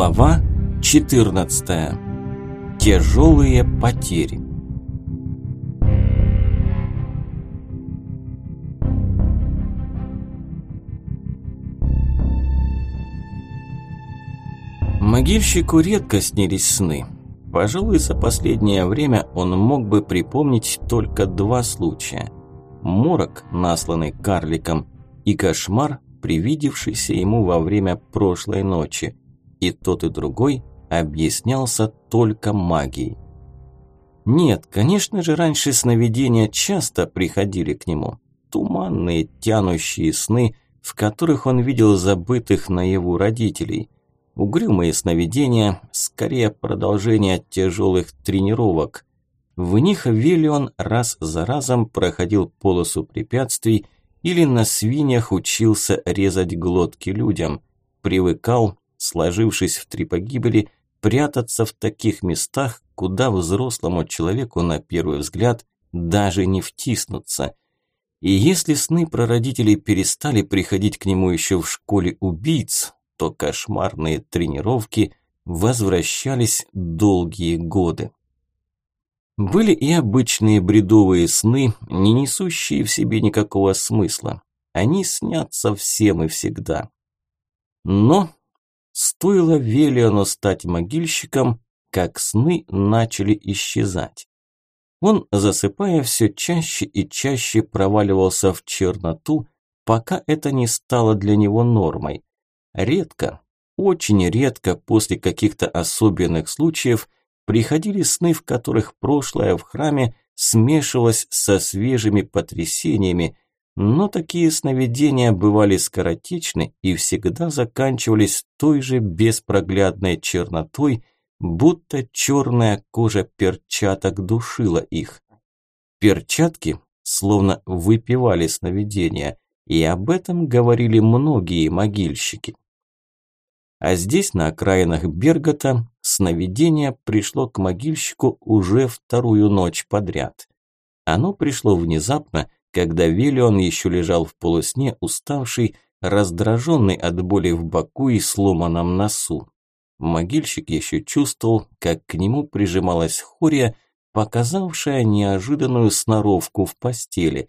Глава 14. Тяжелые потери. Могильщику редко снились сны. Пожалуй, за последнее время он мог бы припомнить только два случая. Морок, насланный карликом, и кошмар, привидевшийся ему во время прошлой ночи. И тот, и другой объяснялся только магией. Нет, конечно же, раньше сновидения часто приходили к нему. Туманные, тянущие сны, в которых он видел забытых наяву родителей. Угрюмые сновидения, скорее продолжение тяжелых тренировок. В них Виллион раз за разом проходил полосу препятствий или на свиньях учился резать глотки людям. Привыкал, сложившись в три погибели, прятаться в таких местах, куда взрослому человеку на первый взгляд даже не втиснуться. И если сны про родителей перестали приходить к нему еще в школе убийц, то кошмарные тренировки возвращались долгие годы. Были и обычные бредовые сны, не несущие в себе никакого смысла. Они снятся всем и всегда. Но стоило Велиону стать могильщиком, как сны начали исчезать. Он, засыпая, все чаще и чаще проваливался в черноту, пока это не стало для него нормой. Редко, очень редко после каких-то особенных случаев – приходили сны, в которых прошлое в храме смешивалось со свежими потрясениями, но такие сновидения бывали скоротечны и всегда заканчивались той же беспроглядной чернотой, будто черная кожа перчаток душила их. Перчатки словно выпивали сновидения, и об этом говорили многие могильщики. А здесь, на окраинах Бергота, сновидение пришло к могильщику уже вторую ночь подряд. Оно пришло внезапно, когда Велион еще лежал в полусне, уставший, раздраженный от боли в боку и сломанном носу. Могильщик еще чувствовал, как к нему прижималась Хория, показавшая неожиданную сноровку в постели.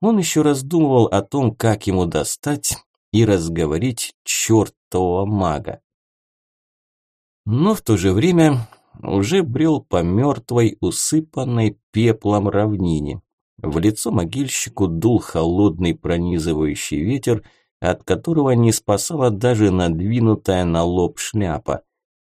Он еще раздумывал о том, как ему достать и разговорить чертового мага. Но в то же время уже брел по мертвой, усыпанной пеплом равнине. В лицо могильщику дул холодный пронизывающий ветер, от которого не спасала даже надвинутая на лоб шляпа.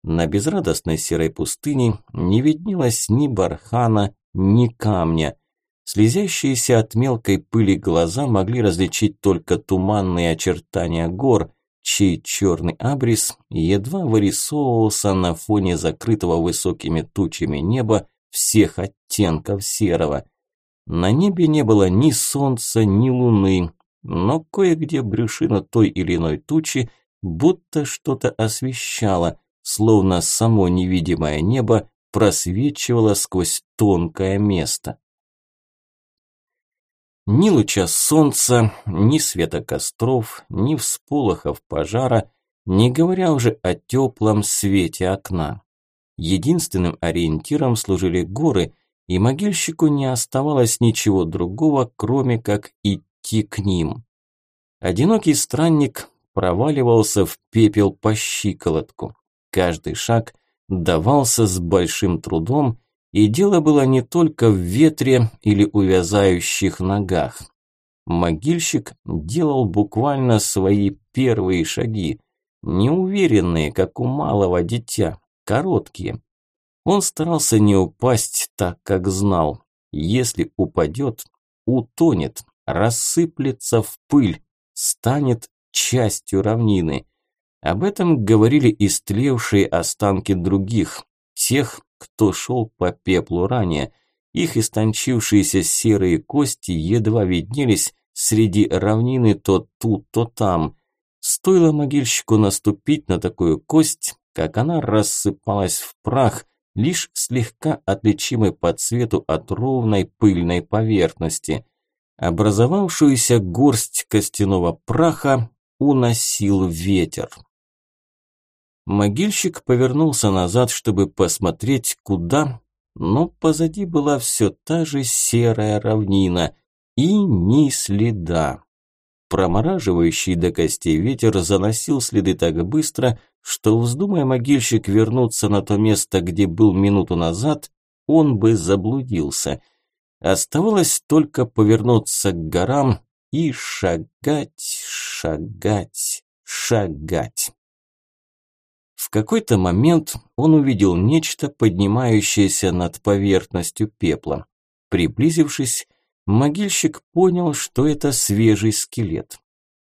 На безрадостной серой пустыне не виднелось ни бархана, ни камня. Слезящиеся от мелкой пыли глаза могли различить только туманные очертания гор, чей черный абрис едва вырисовывался на фоне закрытого высокими тучами неба всех оттенков серого. На небе не было ни солнца, ни луны, но кое-где брюшина той или иной тучи будто что-то освещало, словно само невидимое небо просвечивало сквозь тонкое место. Ни луча солнца, ни света костров, ни всполохов пожара, не говоря уже о теплом свете окна. Единственным ориентиром служили горы, и могильщику не оставалось ничего другого, кроме как идти к ним. Одинокий странник проваливался в пепел по щиколотку. Каждый шаг давался с большим трудом, и дело было не только в ветре или увязающих ногах. Могильщик делал буквально свои первые шаги, неуверенные, как у малого дитя, короткие. Он старался не упасть так, как знал. Если упадет, утонет, рассыплется в пыль, станет частью равнины. Об этом говорили истлевшие останки других, тех, кто шел по пеплу ранее. Их истончившиеся серые кости едва виднелись среди равнины то тут, то там. Стоило могильщику наступить на такую кость, как она рассыпалась в прах, лишь слегка отличимый по цвету от ровной пыльной поверхности. Образовавшуюся горсть костяного праха уносил ветер. Могильщик повернулся назад, чтобы посмотреть, куда, но позади была все та же серая равнина и ни следа. Промораживающий до костей ветер заносил следы так быстро, что, вздумая могильщик вернуться на то место, где был минуту назад, он бы заблудился. Оставалось только повернуться к горам и шагать, шагать, шагать. В какой-то момент он увидел нечто, поднимающееся над поверхностью пепла. Приблизившись, могильщик понял, что это свежий скелет.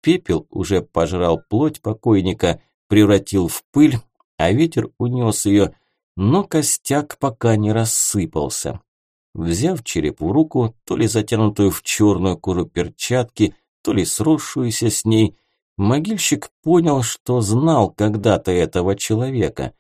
Пепел уже пожрал плоть покойника, превратил в пыль, а ветер унес ее, но костяк пока не рассыпался. Взяв череп в руку, то ли затянутую в черную кожу перчатки, то ли сросшуюся с ней, могильщик понял, что знал когда-то этого человека.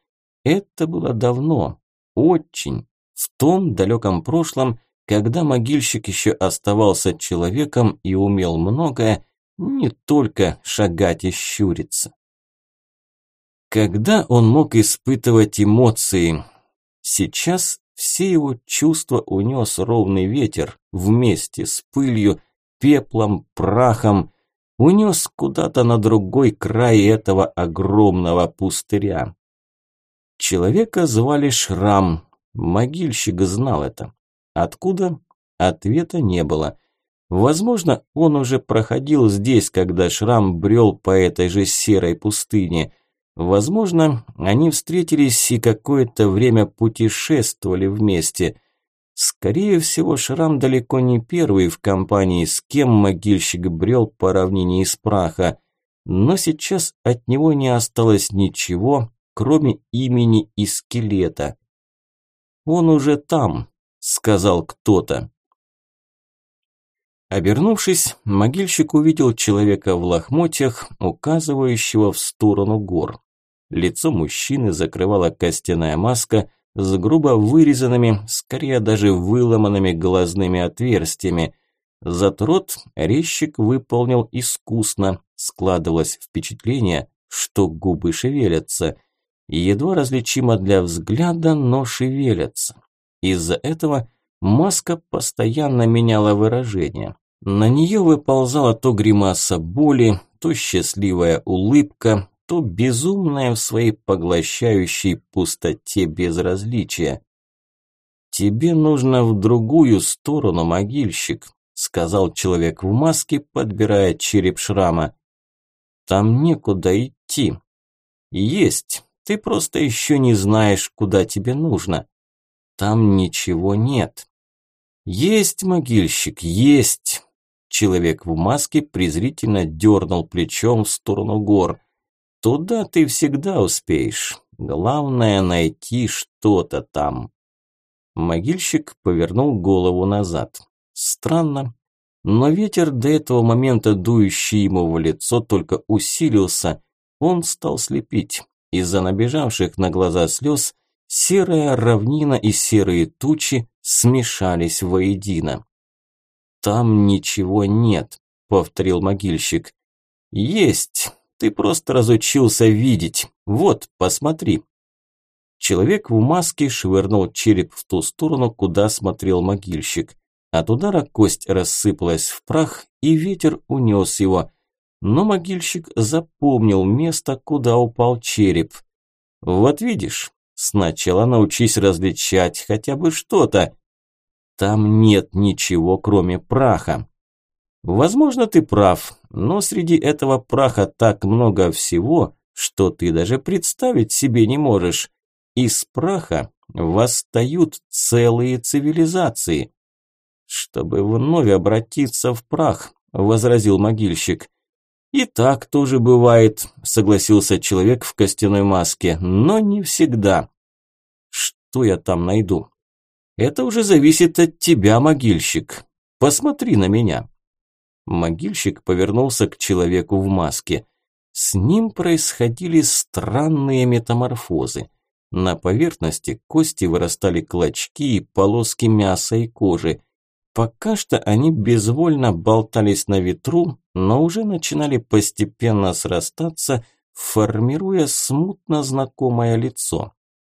Это было давно, очень, в том далеком прошлом, когда могильщик еще оставался человеком и умел многое, не только шагать и щуриться. Когда он мог испытывать эмоции? Сейчас все его чувства унес ровный ветер вместе с пылью, пеплом, прахом, унес куда-то на другой край этого огромного пустыря. Человека звали Шрам, могильщик знал это. Откуда? Ответа не было. Возможно, он уже проходил здесь, когда Шрам брел по этой же серой пустыне. Возможно, они встретились и какое-то время путешествовали вместе. Скорее всего, Шрам далеко не первый в компании, с кем могильщик брел по равнине из праха. Но сейчас от него не осталось ничего, кроме имени и скелета. Он уже там, сказал кто-то. Обернувшись, могильщик увидел человека в лохмотьях, указывающего в сторону гор. Лицо мужчины закрывала костяная маска с грубо вырезанными, скорее даже выломанными глазными отверстиями. Зато рот резчик выполнил искусно, складывалось впечатление, что губы шевелятся. Едва различимо для взгляда, но шевелятся. Из-за этого маска постоянно меняла выражение. На нее выползала то гримаса боли, то счастливая улыбка, то безумная в своей поглощающей пустоте безразличия. «Тебе нужно в другую сторону, могильщик», – сказал человек в маске, подбирая череп шрама. «Там некуда идти». «Есть, ты просто еще не знаешь, куда тебе нужно». Там ничего нет. Есть могильщик, есть. Человек в маске презрительно дернул плечом в сторону гор. Туда ты всегда успеешь. Главное найти что-то там. Могильщик повернул голову назад. Странно, но ветер, до этого момента дующий ему в лицо, только усилился. Он стал слепить. Из-за набежавших на глаза слез Серая равнина и серые тучи смешались воедино. «Там ничего нет», – повторил могильщик. «Есть, ты просто разучился видеть. Вот, посмотри». Человек в маске швырнул череп в ту сторону, куда смотрел могильщик. От удара кость рассыпалась в прах, и ветер унес его. Но могильщик запомнил место, куда упал череп. «Вот видишь, Сначала научись различать хотя бы что-то. Там нет ничего, кроме праха. Возможно, ты прав, но среди этого праха так много всего, что ты даже представить себе не можешь. Из праха восстают целые цивилизации. Чтобы вновь обратиться в прах, возразил могильщик. «И так тоже бывает», – согласился человек в костяной маске, – «но не всегда». «Что я там найду?» «Это уже зависит от тебя, могильщик. Посмотри на меня». Могильщик повернулся к человеку в маске. С ним происходили странные метаморфозы. На поверхности кости вырастали клочки и полоски мяса и кожи. Пока что они безвольно болтались на ветру, но уже начинали постепенно срастаться, формируя смутно знакомое лицо.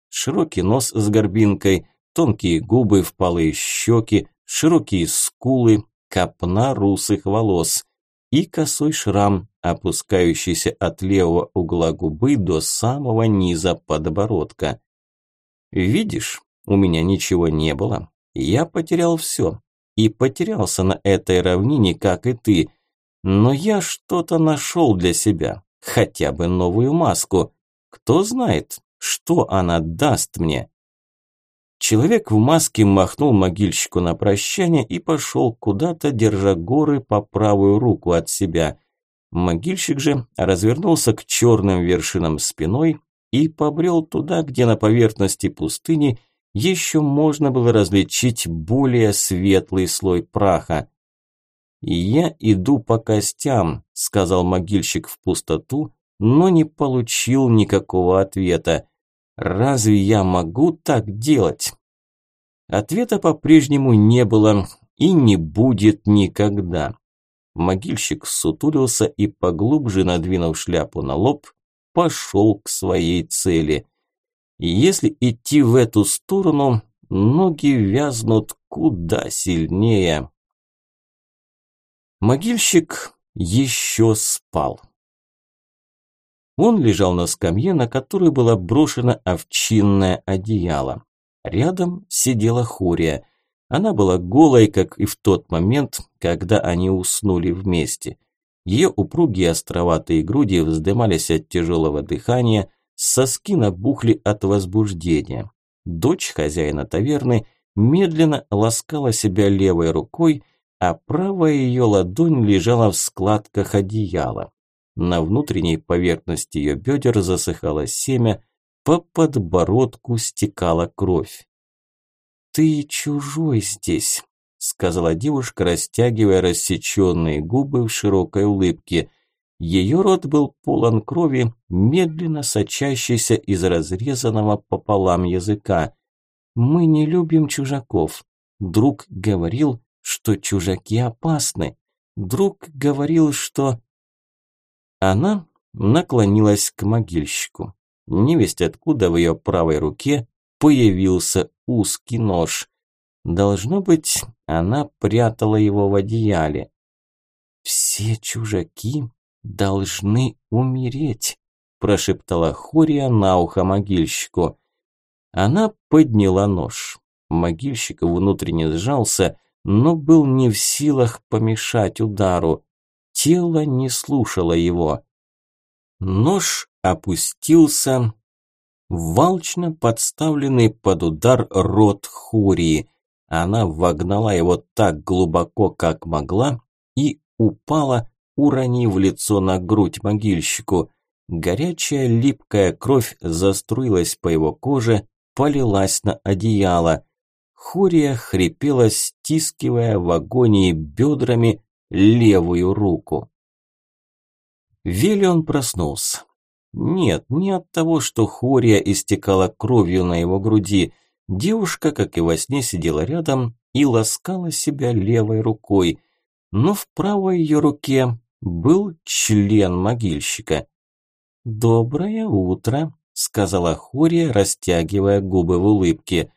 Широкий нос с горбинкой, тонкие губы, впалые щеки, широкие скулы, копна русых волос и косой шрам, опускающийся от левого угла губы до самого низа подбородка. «Видишь, у меня ничего не было. Я потерял все. И потерялся на этой равнине, как и ты. Но я что-то нашел для себя. Хотя бы новую маску. Кто знает, что она даст мне?» Человек в маске махнул могильщику на прощание и пошел куда-то, держа горы по правую руку от себя. Могильщик же развернулся к черным вершинам спиной и побрел туда, где на поверхности пустыни еще можно было различить более светлый слой праха. «Я иду по костям», – сказал могильщик в пустоту, но не получил никакого ответа. Разве я могу так делать? Ответа по-прежнему не было и не будет никогда. Могильщик сутулился и, поглубже надвинув шляпу на лоб, пошел к своей цели. Если идти в эту сторону, ноги вязнут куда сильнее. Могильщик еще спал. Он лежал на скамье, на которую было брошено овчинное одеяло. Рядом сидела Хурия. Она была голой, как и в тот момент, когда они уснули вместе. Ее упругие островатые груди вздымались от тяжелого дыхания, соски набухли от возбуждения. Дочь хозяина таверны медленно ласкала себя левой рукой, а правая ее ладонь лежала в складках одеяла. На внутренней поверхности ее бедер засыхало семя, по подбородку стекала кровь. «Ты чужой здесь», – сказала девушка, растягивая рассеченные губы в широкой улыбке. Ее рот был полон крови, медленно сочащейся из разрезанного пополам языка. «Мы не любим чужаков. Друг говорил, что чужаки опасны. Друг говорил, что...» Она наклонилась к могильщику. Невесть откуда в ее правой руке появился узкий нож. Должно быть, она прятала его в одеяле. «Все чужаки должны умереть», – прошептала Хория на ухо могильщику. Она подняла нож. Могильщик внутренне сжался, но был не в силах помешать удару. Тело не слушало его. Нож опустился волчно подставленный под удар рот Хурии. Она вогнала его так глубоко, как могла, и упала, уронив лицо на грудь могильщику. Горячая липкая кровь заструилась по его коже, полилась на одеяло. Хурия хрипела, стискивая в агонии бедрами левую руку. Велион проснулся. Нет, не от того, что Хория истекала кровью на его груди. Девушка, как и во сне, сидела рядом и ласкала себя левой рукой. Но в правой ее руке был член могильщика. «Доброе утро», – сказала Хория, растягивая губы в улыбке.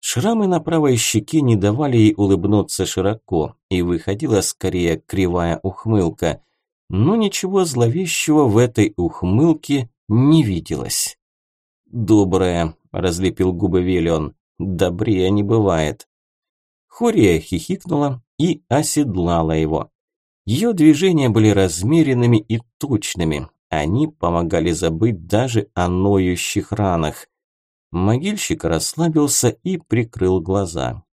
Шрамы на правой щеке не давали ей улыбнуться широко, и выходила скорее кривая ухмылка. Но ничего зловещего в этой ухмылке не виделось. «Добрая», – разлепил губы Велион, – «добрее не бывает». Хория хихикнула и оседлала его. Ее движения были размеренными и точными, они помогали забыть даже о ноющих ранах. Могильщик расслабился и прикрыл глаза.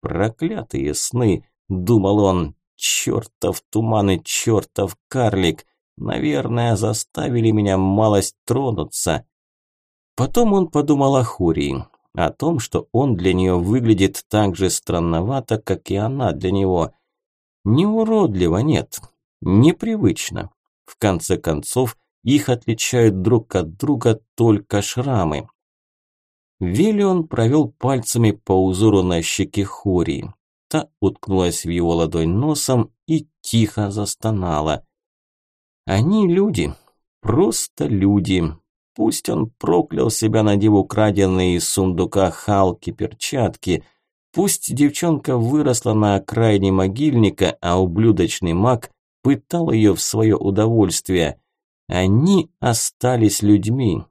«Проклятые сны!» – думал он. «Чертов туман и чертов карлик! Наверное, заставили меня малость тронуться!» Потом он подумал о Хурии, о том, что он для нее выглядит так же странновато, как и она для него. Не уродливо, нет, непривычно. В конце концов, их отличают друг от друга только шрамы. Виллион провел пальцами по узору на щеке Хории. Та уткнулась в его ладонь носом и тихо застонала. Они люди, Просто люди. Пусть он проклял себя, надев украденные из сундука халки, перчатки. Пусть девчонка выросла на окраине могильника, а ублюдочный маг пытал ее в свое удовольствие. Они остались людьми.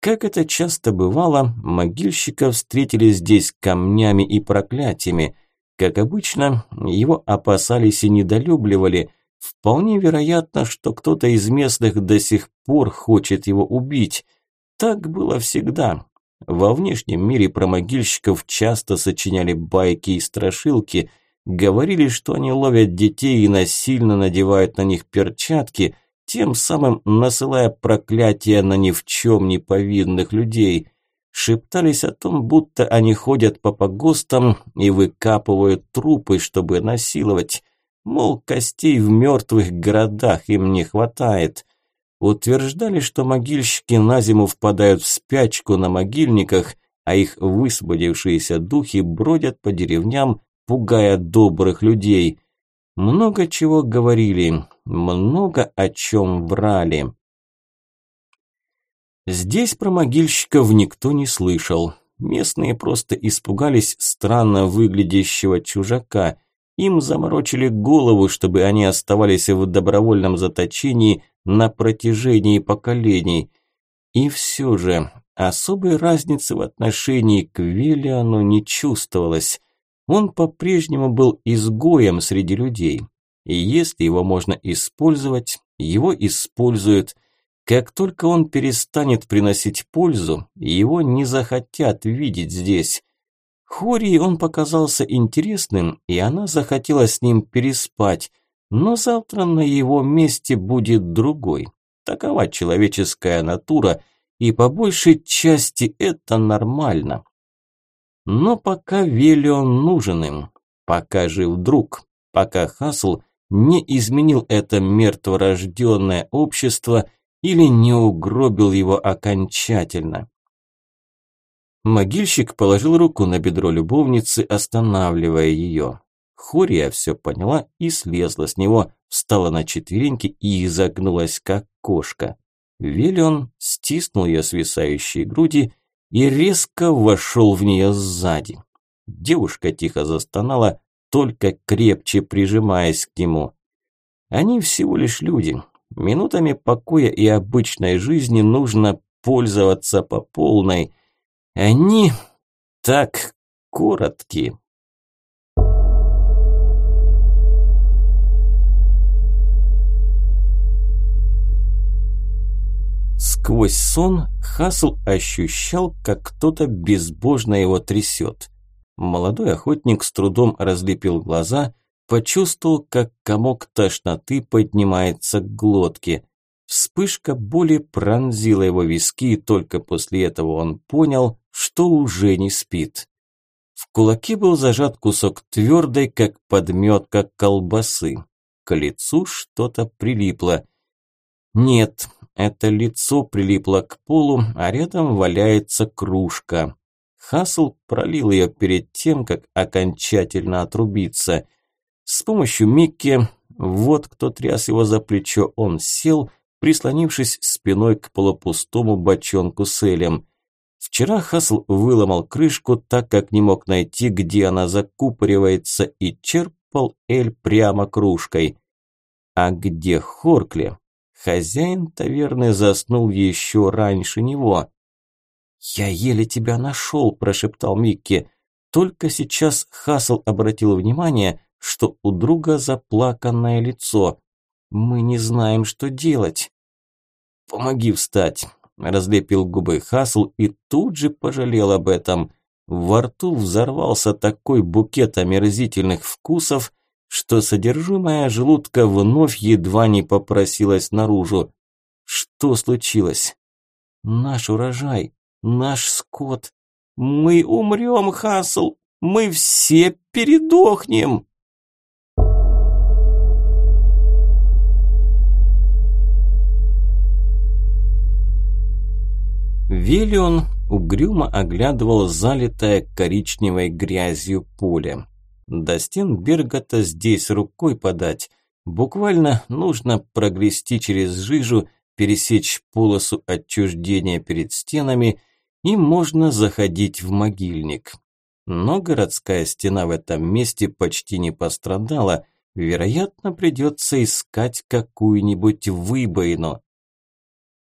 Как это часто бывало, могильщика встретили здесь камнями и проклятиями. Как обычно, его опасались и недолюбливали. Вполне вероятно, что кто-то из местных до сих пор хочет его убить. Так было всегда. Во внешнем мире про могильщиков часто сочиняли байки и страшилки, говорили, что они ловят детей и насильно надевают на них перчатки – тем самым насылая проклятие на ни в чем не повинных людей. Шептались о том, будто они ходят по погостам и выкапывают трупы, чтобы насиловать. Мол, костей в мертвых городах им не хватает. Утверждали, что могильщики на зиму впадают в спячку на могильниках, а их высвободившиеся духи бродят по деревням, пугая добрых людей. Много чего говорили, много о чем врали. Здесь про могильщиков никто не слышал. Местные просто испугались странно выглядящего чужака. Им заморочили голову, чтобы они оставались в добровольном заточении на протяжении поколений. И все же особой разницы в отношении к Велиану не чувствовалось. Он по-прежнему был изгоем среди людей. И если его можно использовать, его используют. Как только он перестанет приносить пользу, его не захотят видеть здесь. Хории он показался интересным, и она захотела с ним переспать, но завтра на его месте будет другой. Такова человеческая натура, и по большей части это нормально. Но пока Велион нужен им, пока жив друг, пока Хасл не изменил это мертворожденное общество или не угробил его окончательно. Могильщик положил руку на бедро любовницы, останавливая ее. Хория все поняла и слезла с него, встала на четвереньки и изогнулась, как кошка. Велион стиснул ее свисающие груди и резко вошел в нее сзади. Девушка тихо застонала, только крепче прижимаясь к нему. Они всего лишь люди. Минутами покоя и обычной жизни нужно пользоваться по полной. Они так короткие. Сквозь сон Хасл ощущал, как кто-то безбожно его трясет. Молодой охотник с трудом разлепил глаза, почувствовал, как комок тошноты поднимается к глотке. Вспышка боли пронзила его виски, и только после этого он понял, что уже не спит. В кулаке был зажат кусок твердой, как подметка колбасы. К лицу что-то прилипло. Нет, это лицо прилипло к полу, а рядом валяется кружка. Хасл пролил ее перед тем, как окончательно отрубиться. С помощью Микки, вот кто тряс его за плечо, он сел, прислонившись спиной к полупустому бочонку с элем. Вчера Хасл выломал крышку, так как не мог найти, где она закупоривается, и черпал эль прямо кружкой. А где Хоркли? Хозяин таверны заснул еще раньше него. «Я еле тебя нашел», – прошептал Микки. Только сейчас Хасл обратил внимание, что у друга заплаканное лицо. «Мы не знаем, что делать». «Помоги встать», – разлепил губы Хасл и тут же пожалел об этом. Во рту взорвался такой букет омерзительных вкусов, что содержимое желудка вновь едва не попросилось наружу. Что случилось? Наш урожай, наш скот. Мы умрем, Хасл, мы все передохнем. Велион угрюмо оглядывал залитое коричневой грязью поле. До стен Бергота здесь рукой подать. Буквально нужно прогрести через жижу, пересечь полосу отчуждения перед стенами, и можно заходить в могильник. Но городская стена в этом месте почти не пострадала, вероятно, придется искать какую-нибудь выбоину.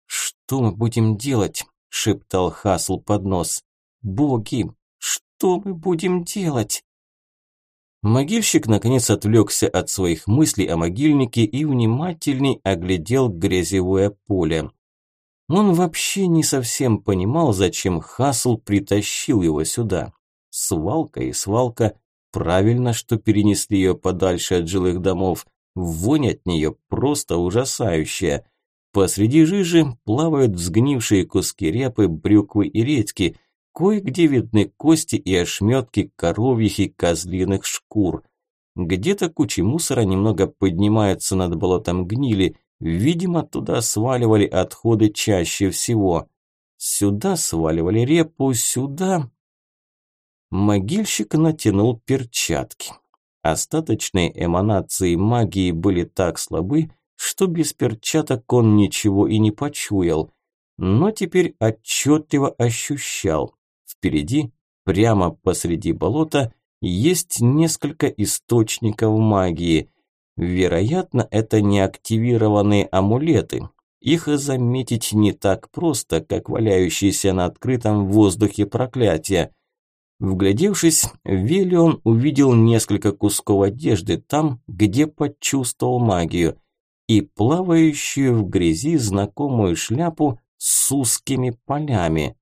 «Что мы будем делать?» – шептал Хасл под нос. «Боги, что мы будем делать?» Могильщик наконец отвлекся от своих мыслей о могильнике и внимательней оглядел грязевое поле. Он вообще не совсем понимал, зачем Хасл притащил его сюда. Свалка и свалка, правильно, что перенесли ее подальше от жилых домов. Вонь от нее просто ужасающая. Посреди жижи плавают сгнившие куски репы, брюквы и редьки – Кое-где видны кости и ошметки коровьих и козлиных шкур. Где-то кучи мусора немного поднимаются над болотом гнили, видимо, туда сваливали отходы чаще всего. Сюда сваливали репу, сюда... Могильщик натянул перчатки. Остаточные эманации магии были так слабы, что без перчаток он ничего и не почуял, но теперь отчетливо ощущал. Впереди, прямо посреди болота, есть несколько источников магии. Вероятно, это неактивированные амулеты. Их заметить не так просто, как валяющиеся на открытом воздухе проклятия. Вглядевшись, Велион увидел несколько кусков одежды там, где почувствовал магию, и плавающую в грязи знакомую шляпу с узкими полями.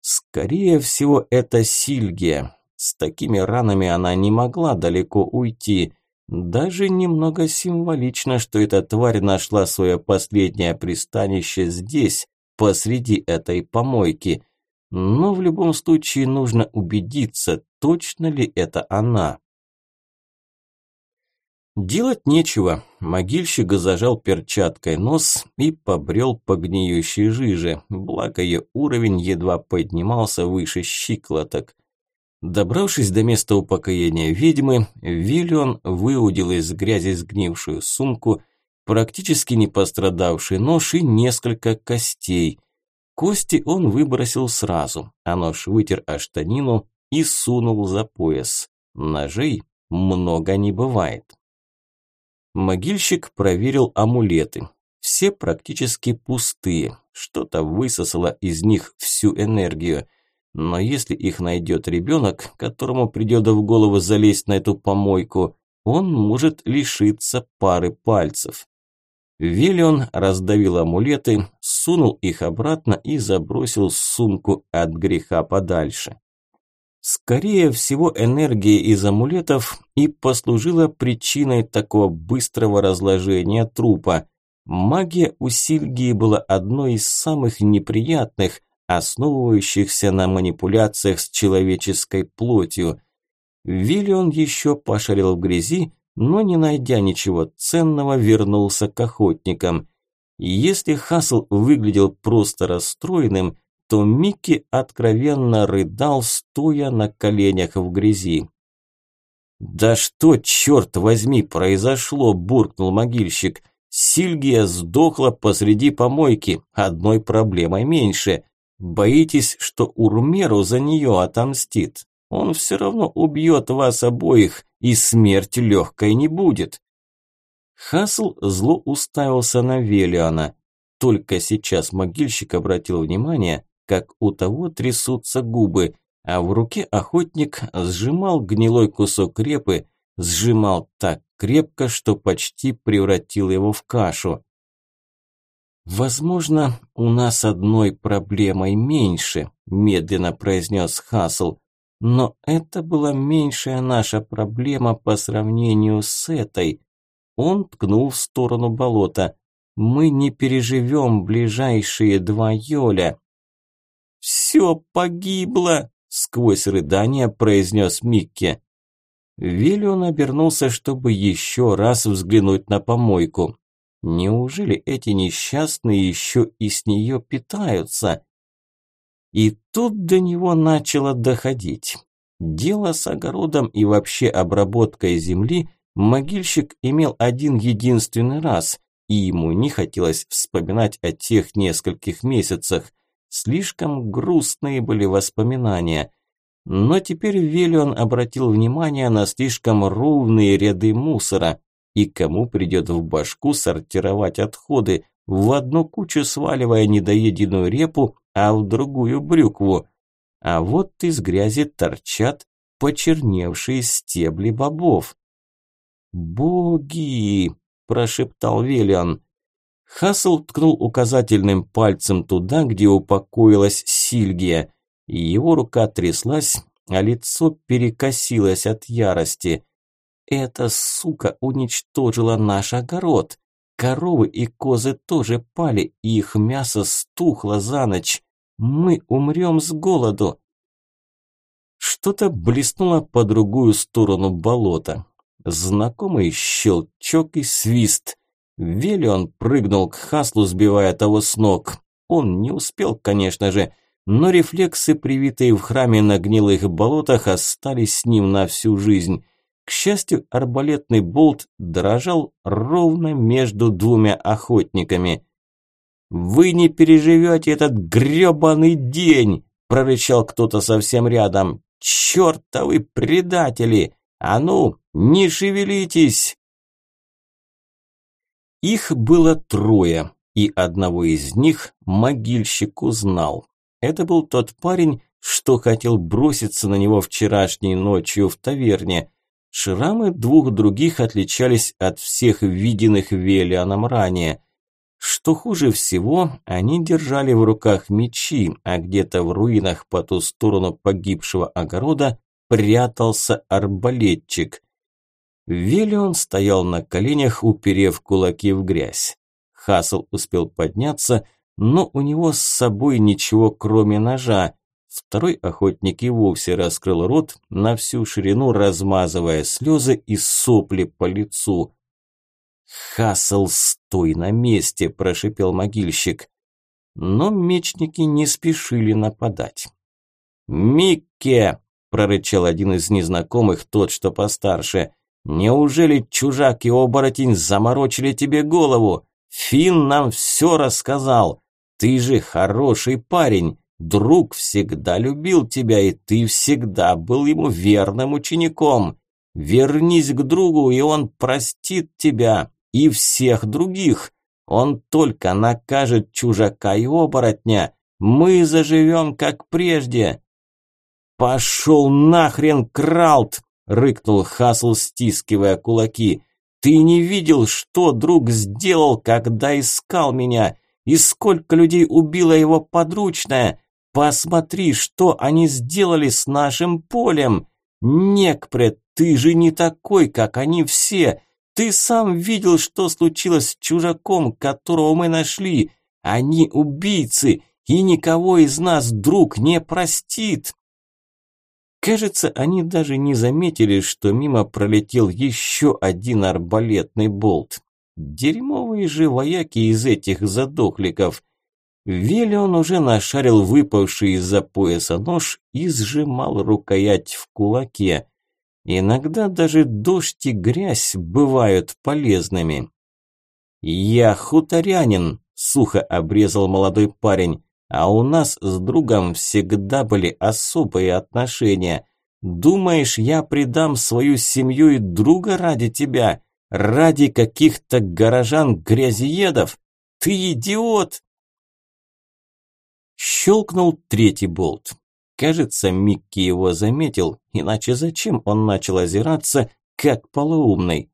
Скорее всего, это Сильгия. С такими ранами она не могла далеко уйти. Даже немного символично, что эта тварь нашла свое последнее пристанище здесь, посреди этой помойки. Но в любом случае нужно убедиться, точно ли это она. Делать нечего. Могильщик зажал перчаткой нос и побрел по гниющей жиже, благо ее уровень едва поднимался выше щиколоток. Добравшись до места упокоения ведьмы, Виллион выудил из грязи сгнившую сумку, практически не пострадавший нож и несколько костей. Кости он выбросил сразу, а нож вытер о штанину и сунул за пояс. Ножей много не бывает. Могильщик проверил амулеты. Все практически пустые. Что-то высосало из них всю энергию. Но если их найдет ребенок, которому придет в голову залезть на эту помойку, он может лишиться пары пальцев. Виллион раздавил амулеты, сунул их обратно и забросил сумку от греха подальше. Скорее всего, энергия из амулетов и послужила причиной такого быстрого разложения трупа. Магия у Сильгии была одной из самых неприятных, основывающихся на манипуляциях с человеческой плотью. Виллион еще пошарил в грязи, но не найдя ничего ценного, вернулся к охотникам. Если Хасл выглядел просто расстроенным, то Микки откровенно рыдал, стоя на коленях в грязи. «Да что, черт возьми, произошло?» – буркнул могильщик. «Сильгия сдохла посреди помойки, одной проблемой меньше. Боитесь, что Урмеру за нее отомстит? Он все равно убьет вас обоих, и смерть легкой не будет». Хасл зло уставился на Велиана. Только сейчас могильщик обратил внимание, как у того трясутся губы, а в руке охотник сжимал гнилой кусок репы, сжимал так крепко, что почти превратил его в кашу. «Возможно, у нас одной проблемой меньше», – медленно произнес Хасл. «Но это была меньшая наша проблема по сравнению с этой». Он ткнул в сторону болота. «Мы не переживем ближайшие два Йоля». «Все погибло!» – сквозь рыдания произнес Микки. Виллион обернулся, чтобы еще раз взглянуть на помойку. Неужели эти несчастные еще и с нее питаются? И тут до него начало доходить. Дело с огородом и вообще обработкой земли могильщик имел один единственный раз, и ему не хотелось вспоминать о тех нескольких месяцах. Слишком грустные были воспоминания. Но теперь Велион обратил внимание на слишком ровные ряды мусора. И кому придет в башку сортировать отходы, в одну кучу сваливая недоеденную репу, а в другую брюкву. А вот из грязи торчат почерневшие стебли бобов. «Боги!» – прошептал Велиан. Хасл ткнул указательным пальцем туда, где упокоилась Сильгия. Его рука тряслась, а лицо перекосилось от ярости. Эта сука уничтожила наш огород. Коровы и козы тоже пали, и их мясо стухло за ночь. Мы умрем с голоду. Что-то блеснуло по другую сторону болота. Знакомый щелчок и свист. Велион прыгнул к Хаслу, сбивая того с ног. Он не успел, конечно же, но рефлексы, привитые в храме на гнилых болотах, остались с ним на всю жизнь. К счастью, арбалетный болт дрожал ровно между двумя охотниками. «Вы не переживете этот грёбаный день!» – прорычал кто-то совсем рядом. «Чёртовы предатели! А ну, не шевелитесь!» Их было трое, и одного из них могильщик узнал. Это был тот парень, что хотел броситься на него вчерашней ночью в таверне. Шрамы двух других отличались от всех виденных Велианом ранее. Что хуже всего, они держали в руках мечи, а где-то в руинах по ту сторону погибшего огорода прятался арбалетчик. Велион стоял на коленях, уперев кулаки в грязь. Хасл успел подняться, но у него с собой ничего кроме ножа. Второй охотник и вовсе раскрыл рот на всю ширину, размазывая слезы и сопли по лицу. «Хасл, стой на месте!» – прошипел могильщик. Но мечники не спешили нападать. «Микке!» – прорычал один из незнакомых, тот, что постарше. «Неужели чужак и оборотень заморочили тебе голову? Фин нам все рассказал. Ты же хороший парень. Друг всегда любил тебя, и ты всегда был ему верным учеником. Вернись к другу, и он простит тебя и всех других. Он только накажет чужака и оборотня. Мы заживем, как прежде. «Пошел нахрен, Кралт!» – рыкнул Хасл, стискивая кулаки. «Ты не видел, что друг сделал, когда искал меня, и сколько людей убила его подручная? Посмотри, что они сделали с нашим полем. Некпред, ты же не такой, как они все. Ты сам видел, что случилось с чужаком, которого мы нашли. Они убийцы, и никого из нас друг не простит. Кажется, они даже не заметили, что мимо пролетел еще один арбалетный болт. Дерьмовые же вояки из этих задохликов. Велион уже нашарил выпавший из-за пояса нож и сжимал рукоять в кулаке. Иногда даже дождь и грязь бывают полезными. «Я хуторянин», – сухо обрезал молодой парень, «а у нас с другом всегда были особые отношения. Думаешь, я предам свою семью и друга ради тебя? Ради каких-то горожан-грязиедов? Ты идиот!» Щелкнул третий болт. Кажется, Микки его заметил, иначе зачем он начал озираться, как полоумный?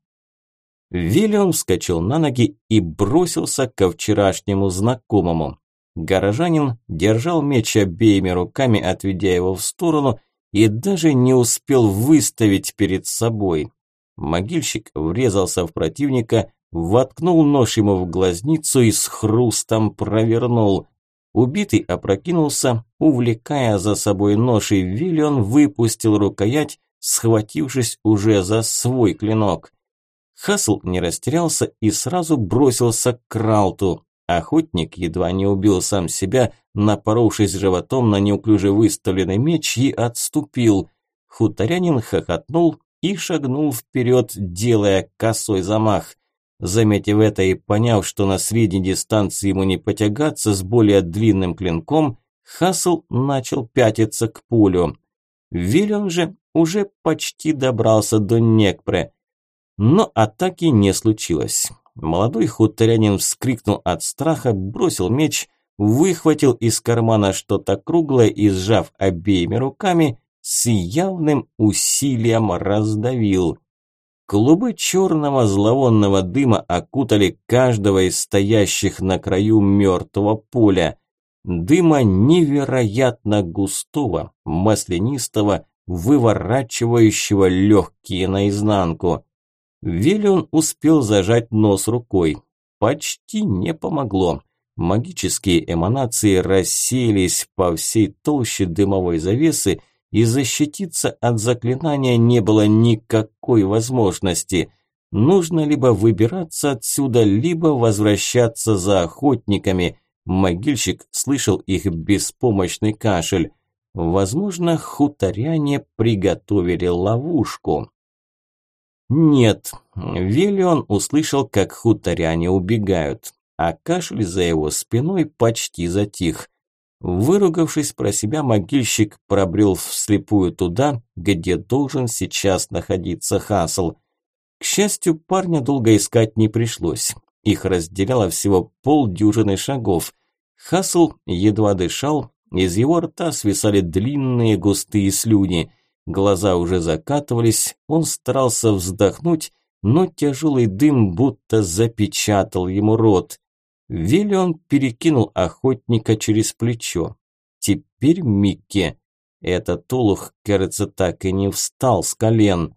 Виллион вскочил на ноги и бросился ко вчерашнему знакомому. Горожанин держал меч обеими руками, отведя его в сторону, и даже не успел выставить перед собой. Могильщик врезался в противника, воткнул нож ему в глазницу и с хрустом провернул. Убитый опрокинулся, увлекая за собой нож, и Виллион выпустил рукоять, схватившись уже за свой клинок. Хасл не растерялся и сразу бросился к Кралту. Охотник едва не убил сам себя, напоровшись животом на неуклюже выставленный меч и отступил. Хуторянин хохотнул и шагнул вперед, делая косой замах. Заметив это и поняв, что на средней дистанции ему не потягаться с более длинным клинком, Хасл начал пятиться к пулю. Виллион же уже почти добрался до Некпре. Но атаки не случилось. Молодой хуторянин вскрикнул от страха, бросил меч, выхватил из кармана что-то круглое и, сжав обеими руками, с явным усилием раздавил. Клубы черного зловонного дыма окутали каждого из стоящих на краю мертвого поля. Дыма невероятно густого, маслянистого, выворачивающего легкие наизнанку. Виллион успел зажать нос рукой. Почти не помогло. Магические эманации рассеялись по всей толще дымовой завесы, и защититься от заклинания не было никакой возможности. Нужно либо выбираться отсюда, либо возвращаться за охотниками. Могильщик слышал их беспомощный кашель. Возможно, хуторяне приготовили ловушку. Нет, Велион услышал, как хуторяне убегают, а кашель за его спиной почти затих. Выругавшись про себя, могильщик пробрел вслепую туда, где должен сейчас находиться Хасл. К счастью, парня долго искать не пришлось. Их разделяло всего полдюжины шагов. Хасл едва дышал, из его рта свисали длинные густые слюни. Глаза уже закатывались, он старался вздохнуть, но тяжелый дым будто запечатал ему рот. Виллион перекинул охотника через плечо. Теперь Микки. Этот олух, кажется, так и не встал с колен.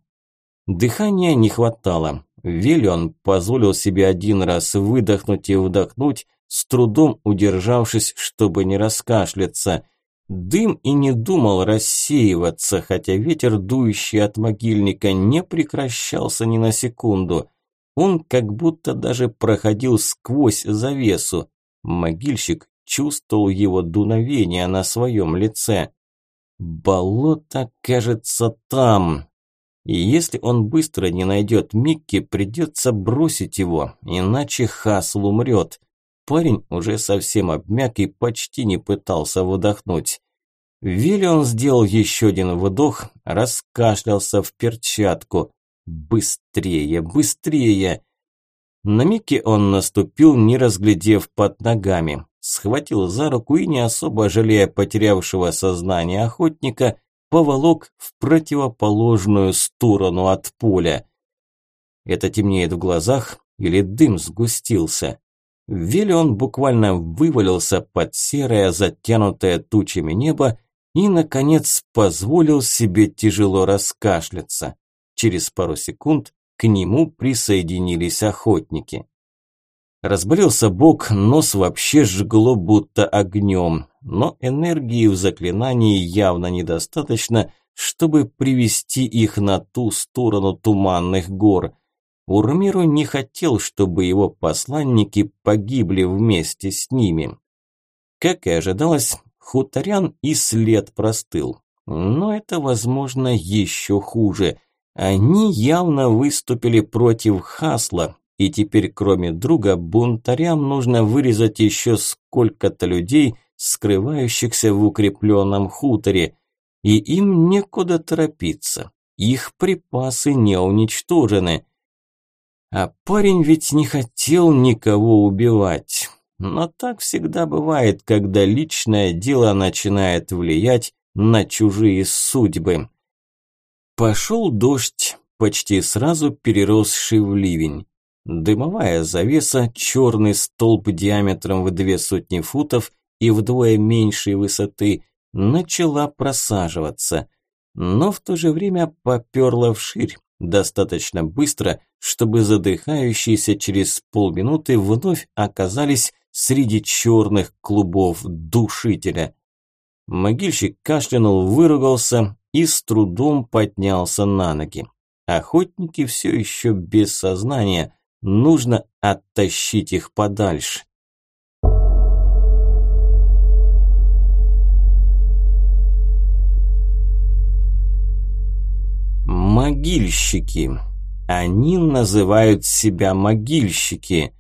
Дыхания не хватало. Виллион позволил себе один раз выдохнуть и вдохнуть, с трудом удержавшись, чтобы не раскашляться. Дым и не думал рассеиваться, хотя ветер, дующий от могильника, не прекращался ни на секунду. Он как будто даже проходил сквозь завесу. Могильщик чувствовал его дуновение на своем лице. «Болото, кажется, там!» И если он быстро не найдет Микки, придется бросить его, иначе Хасл умрет. Парень уже совсем обмяк и почти не пытался выдохнуть. Виллион сделал еще один вдох, раскашлялся в перчатку. Быстрее, быстрее! На Микки он наступил, не разглядев под ногами. Схватил за руку и, не особо жалея потерявшего сознание охотника, поволок в противоположную сторону от поля. Это темнеет в глазах или дым сгустился? Виллион буквально вывалился под серое, затянутое тучами небо и, наконец, позволил себе тяжело раскашляться. Через пару секунд к нему присоединились охотники. Разболелся бок, нос вообще жгло будто огнем, но энергии в заклинании явно недостаточно, чтобы привести их на ту сторону туманных гор. Урмиру не хотел, чтобы его посланники погибли вместе с ними. Как и ожидалось, хуторян и след простыл. Но это, возможно, еще хуже – они явно выступили против Хасла, и теперь кроме друга бунтарям нужно вырезать еще сколько-то людей, скрывающихся в укрепленном хуторе, и им некуда торопиться, их припасы не уничтожены. А парень ведь не хотел никого убивать. Но так всегда бывает, когда личное дело начинает влиять на чужие судьбы. Пошел дождь, почти сразу переросший в ливень. Дымовая завеса, черный столб диаметром в две сотни футов и вдвое меньшей высоты, начала просаживаться. Но в то же время поперла вширь, достаточно быстро, чтобы задыхающиеся через полминуты вновь оказались среди черных клубов душителя. Могильщик кашлянул, выругался и с трудом поднялся на ноги. Охотники все еще без сознания, нужно оттащить их подальше. Могильщики. Они называют себя могильщики.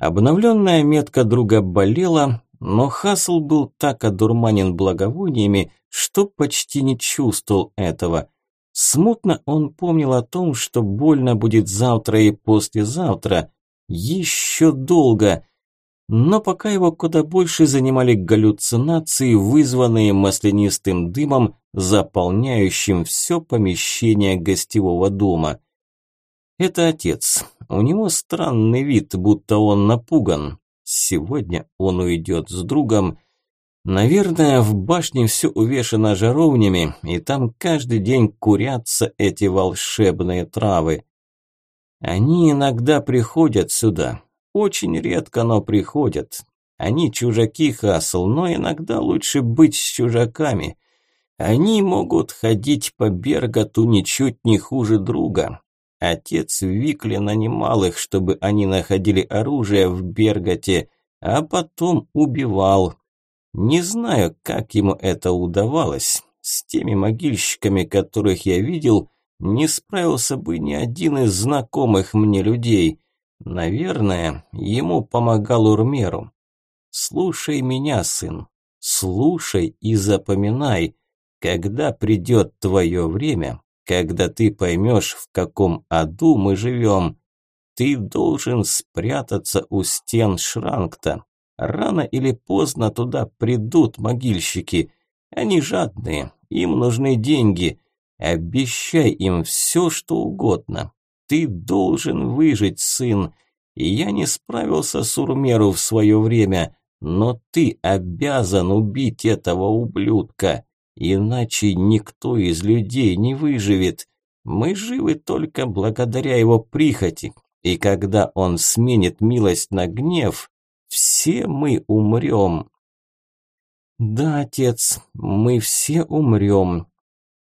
Обновленная метка друга болела, но Хасл был так одурманен благовониями, что почти не чувствовал этого. Смутно он помнил о том, что больно будет завтра и послезавтра, еще долго. Но пока его куда больше занимали галлюцинации, вызванные маслянистым дымом, заполняющим все помещение гостевого дома. Это отец. У него странный вид, будто он напуган. Сегодня он уйдет с другом. Наверное, в башне все увешано жаровнями, и там каждый день курятся эти волшебные травы. Они иногда приходят сюда. Очень редко, но приходят. Они чужаки, Хасл, но иногда лучше быть с чужаками. Они могут ходить по Берготу ничуть не хуже друга. Отец Викли нанимал их, чтобы они находили оружие в Берготе, а потом убивал. Не знаю, как ему это удавалось. С теми могильщиками, которых я видел, не справился бы ни один из знакомых мне людей. Наверное, ему помогал Урмеру. Слушай меня, сын, слушай и запоминай. Когда придет твое время, когда ты поймешь, в каком аду мы живем, ты должен спрятаться у стен Шранкта. Рано или поздно туда придут могильщики. Они жадные, им нужны деньги. Обещай им все, что угодно. Ты должен выжить, сын. Я не справился с Урмеру в свое время, но ты обязан убить этого ублюдка. Иначе никто из людей не выживет. Мы живы только благодаря его прихоти. И когда он сменит милость на гнев, все мы умрем. Да, отец, мы все умрем.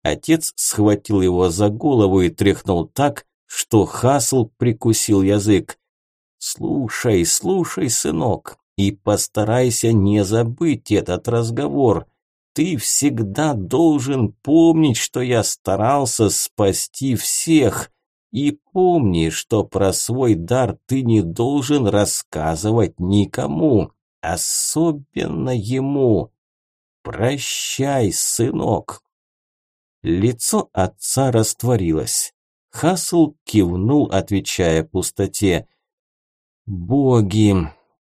Отец схватил его за голову и тряхнул так, что Хасл прикусил язык. «Слушай, слушай, сынок, и постарайся не забыть этот разговор. Ты всегда должен помнить, что я старался спасти всех. И помни, что про свой дар ты не должен рассказывать никому, особенно ему. Прощай, сынок. Лицо отца растворилось. Хасл кивнул, отвечая пустоте. Боги,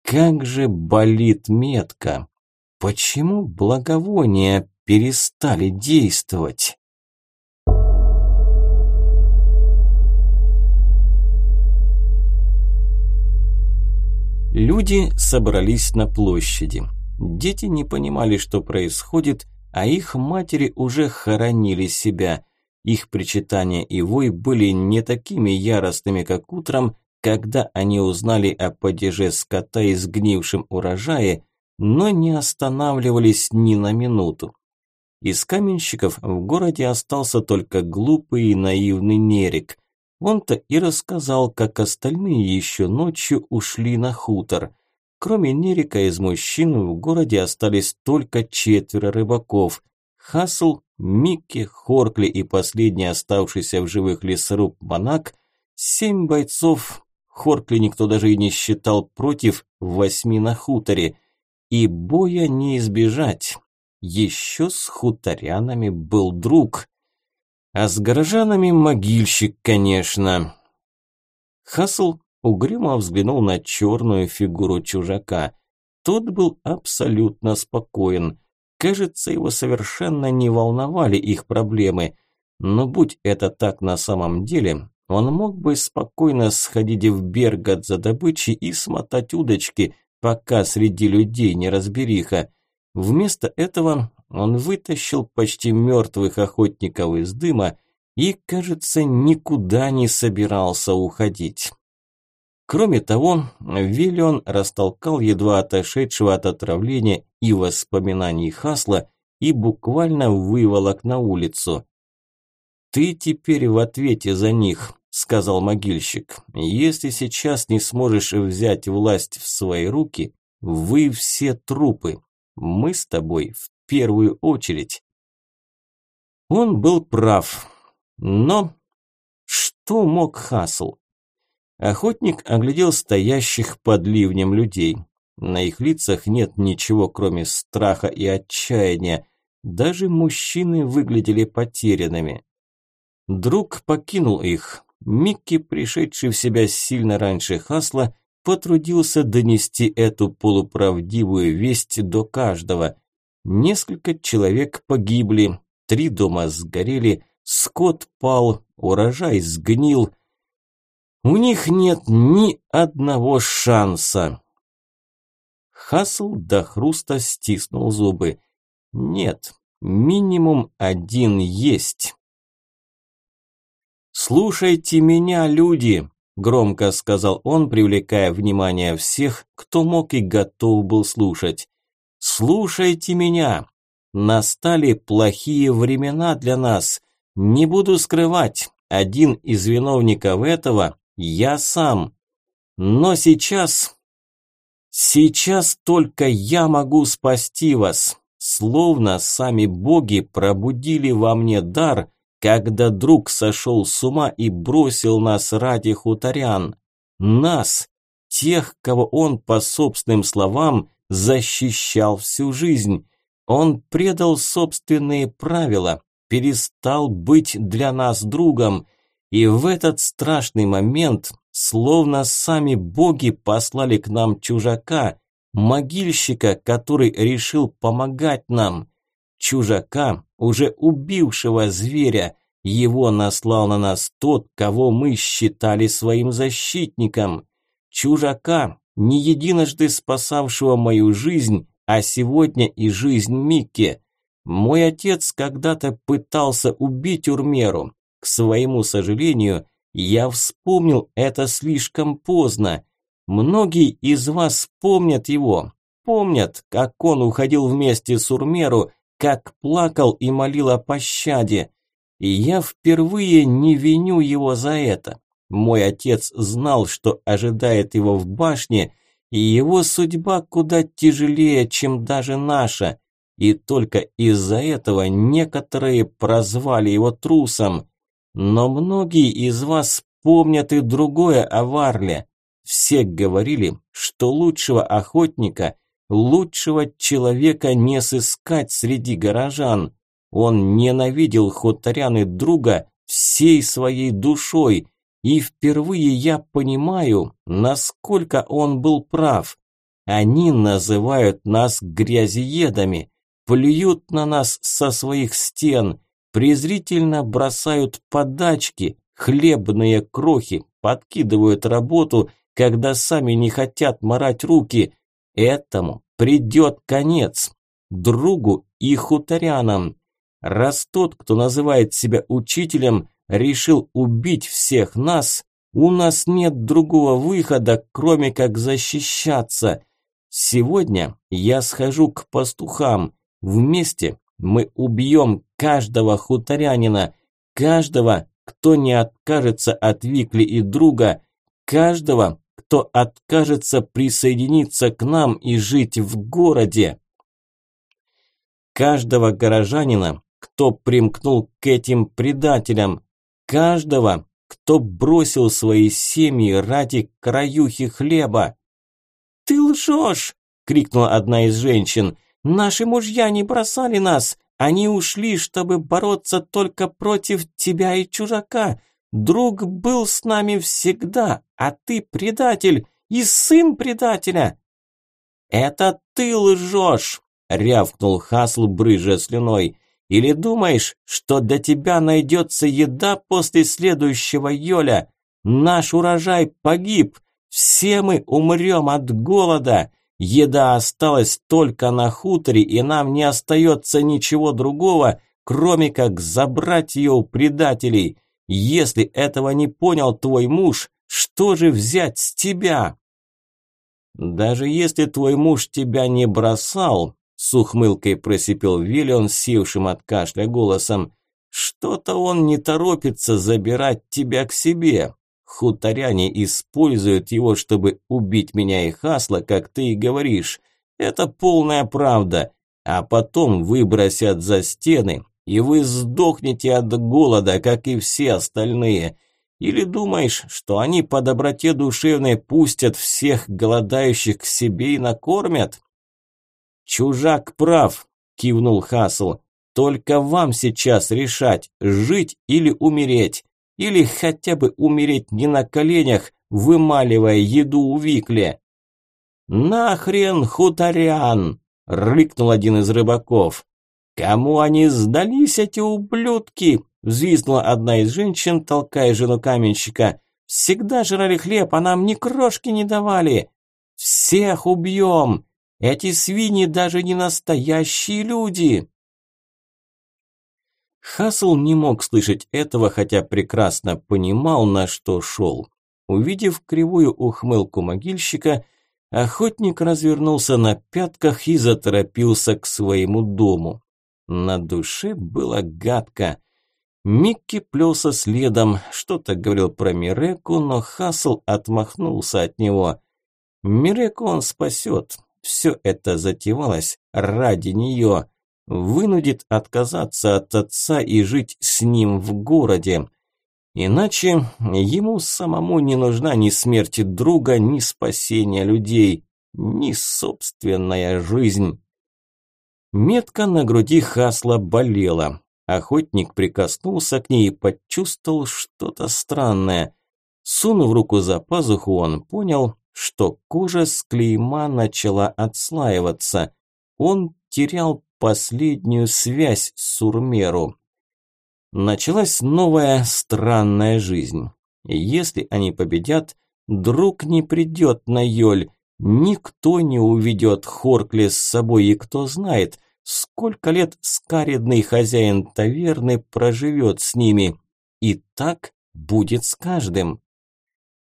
как же болит метка. Почему благовония перестали действовать? Люди собрались на площади. Дети не понимали, что происходит, а их матери уже хоронили себя. Их причитания и вой были не такими яростными, как утром, когда они узнали о падеже скота и сгнившем урожае, но не останавливались ни на минуту. Из каменщиков в городе остался только глупый и наивный Нерик. Он-то и рассказал, как остальные еще ночью ушли на хутор. Кроме Нерика из мужчин в городе остались только четверо рыбаков. Хасл, Микки, Хоркли и последний оставшийся в живых лесоруб Монак, семь бойцов, Хоркли никто даже и не считал против восьми на хуторе – и боя не избежать. Еще с хуторянами был друг. А с горожанами могильщик, конечно. Хасл угрюмо взглянул на черную фигуру чужака. Тот был абсолютно спокоен. Кажется, его совершенно не волновали их проблемы. Но будь это так на самом деле, он мог бы спокойно сходить в Бергат за добычей и смотать удочки, пока среди людей не разбериха. Вместо этого он вытащил почти мертвых охотников из дыма и, кажется, никуда не собирался уходить. Кроме того, Виллион растолкал едва отошедшего от отравления и воспоминаний Хасла и буквально выволок на улицу. «Ты теперь в ответе за них», сказал могильщик. Если сейчас не сможешь взять власть в свои руки, вы все трупы. Мы с тобой в первую очередь. Он был прав. Но Что мог Хасл? Охотник оглядел стоящих под ливнем людей. На их лицах нет ничего, кроме страха и отчаяния. Даже мужчины выглядели потерянными. Друг покинул их. Микки, пришедший в себя сильно раньше Хасла, потрудился донести эту полуправдивую весть до каждого. Несколько человек погибли, три дома сгорели, скот пал, урожай сгнил. У них нет ни одного шанса. Хасл до хруста стиснул зубы. Нет, минимум один есть. «Слушайте меня, люди!» – громко сказал он, привлекая внимание всех, кто мог и готов был слушать. «Слушайте меня! Настали плохие времена для нас. Не буду скрывать, один из виновников этого – я сам. Но сейчас Сейчас только я могу спасти вас. Словно сами боги пробудили во мне дар, когда друг сошел с ума и бросил нас ради хуторян. Нас, тех, кого он, по собственным словам, защищал всю жизнь. Он предал собственные правила, перестал быть для нас другом. И в этот страшный момент Словно сами боги послали к нам чужака, могильщика, который решил помогать нам. Чужака, уже убившего зверя, его наслал на нас тот, кого мы считали своим защитником. Чужака, не единожды спасавшего мою жизнь, а сегодня и жизнь Микки. Мой отец когда-то пытался убить Урмеру. К своему сожалению, я вспомнил это слишком поздно. Многие из вас помнят его, помнят, как он уходил вместе с Урмеру, как плакал и молил о пощаде. И я впервые не виню его за это. Мой отец знал, что ожидает его в башне, и его судьба куда тяжелее, чем даже наша. И только из-за этого некоторые прозвали его трусом. Но многие из вас помнят и другое о Варле. Все говорили, что лучшего охотника, лучшего человека не сыскать среди горожан. Он ненавидел хуторян и друга всей своей душой, и впервые я понимаю, насколько он был прав. Они называют нас грязиедами, плюют на нас со своих стен, презрительно бросают подачки, хлебные крохи, подкидывают работу, когда сами не хотят морать руки. Этому придет конец. Другу и хуторянам. Раз тот, кто называет себя учителем, решил убить всех нас, у нас нет другого выхода, кроме как защищаться. Сегодня я схожу к пастухам. Вместе мы убьем каждого хуторянина, каждого, кто не откажется от Викли и друга, каждого, кто откажется присоединиться к нам и жить в городе. Каждого горожанина, кто примкнул к этим предателям, каждого, кто бросил свои семьи ради краюхи хлеба. «Ты лжешь!» – крикнула одна из женщин. Наши мужья не бросали нас. Они ушли, чтобы бороться только против тебя и чужака. Друг был с нами всегда, а ты предатель и сын предателя. Это ты лжешь, рявкнул Хасл, брыжа слюной. Или думаешь, что для тебя найдется еда после следующего Йоля? Наш урожай погиб. Все мы умрем от голода. Еда осталась только на хуторе, и нам не остается ничего другого, кроме как забрать ее у предателей. Если этого не понял твой муж, что же взять с тебя? Даже если твой муж тебя не бросал, с ухмылкой просипел Виллион, севшим от кашля голосом, что-то он не торопится забирать тебя к себе. Хуторяне используют его, чтобы убить меня и Хасла, как ты и говоришь. Это полная правда. А потом выбросят за стены, и вы сдохнете от голода, как и все остальные. Или думаешь, что они по доброте душевной пустят всех голодающих к себе и накормят? Чужак прав, кивнул Хасл. Только вам сейчас решать, жить или умереть. Или хотя бы умереть не на коленях, вымаливая еду у Викле. «Нахрен хуторян!» – рыкнул один из рыбаков. «Кому они сдались, эти ублюдки?» – взвизгнула одна из женщин, толкая жену каменщика. «Всегда жрали хлеб, а нам ни крошки не давали. Всех убьем! Эти свиньи даже не настоящие люди!» Хасл не мог слышать этого, хотя прекрасно понимал, на что шел. Увидев кривую ухмылку могильщика, охотник развернулся на пятках и заторопился к своему дому. На душе было гадко. Микки плелся следом, что-то говорил про Миреку, но Хасл отмахнулся от него. Миреку он спасет. Все это затевалось ради нее вынудит отказаться от отца и жить с ним в городе. Иначе ему самому не нужна ни смерть друга, ни спасение людей, ни собственная жизнь. Метка на груди Хасла болела. Охотник прикоснулся к ней и почувствовал что-то странное. Сунув руку за пазуху, он понял, что кожа с клейма начала отслаиваться. Он терял последнюю связь с Сурмеру. Началась новая странная жизнь. Если они победят, друг не придет на Йоль, никто не уведет Хоркли с собой, и кто знает, сколько лет скаредный хозяин таверны проживет с ними. И так будет с каждым.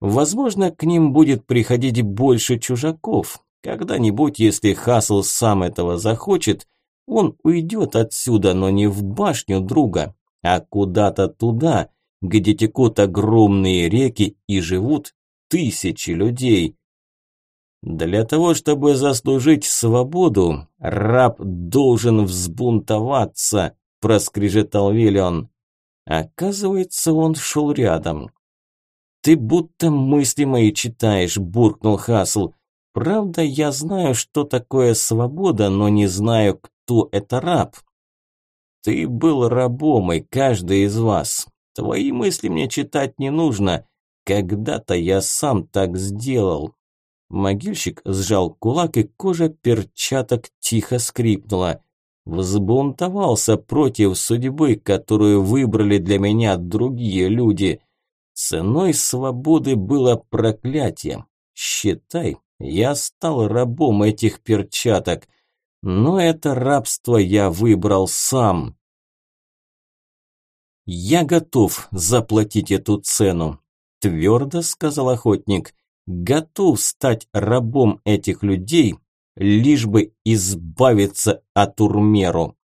Возможно, к ним будет приходить больше чужаков. Когда-нибудь, если Хасл сам этого захочет – он уйдет отсюда, но не в башню друга, а куда-то туда, где текут огромные реки и живут тысячи людей. Для того, чтобы заслужить свободу, раб должен взбунтоваться, проскрежетал Виллион. Оказывается, он шел рядом. «Ты будто мысли мои читаешь», – буркнул Хасл. «Правда, я знаю, что такое свобода, но не знаю, кто это раб. Ты был рабом, и каждый из вас. Твои мысли мне читать не нужно. Когда-то я сам так сделал. Могильщик сжал кулак, и кожа перчаток тихо скрипнула. Взбунтовался против судьбы, которую выбрали для меня другие люди. Ценой свободы было проклятие. Считай, я стал рабом этих перчаток – но это рабство я выбрал сам. «Я готов заплатить эту цену», – твердо сказал охотник. «Готов стать рабом этих людей, лишь бы избавиться от Урмеру».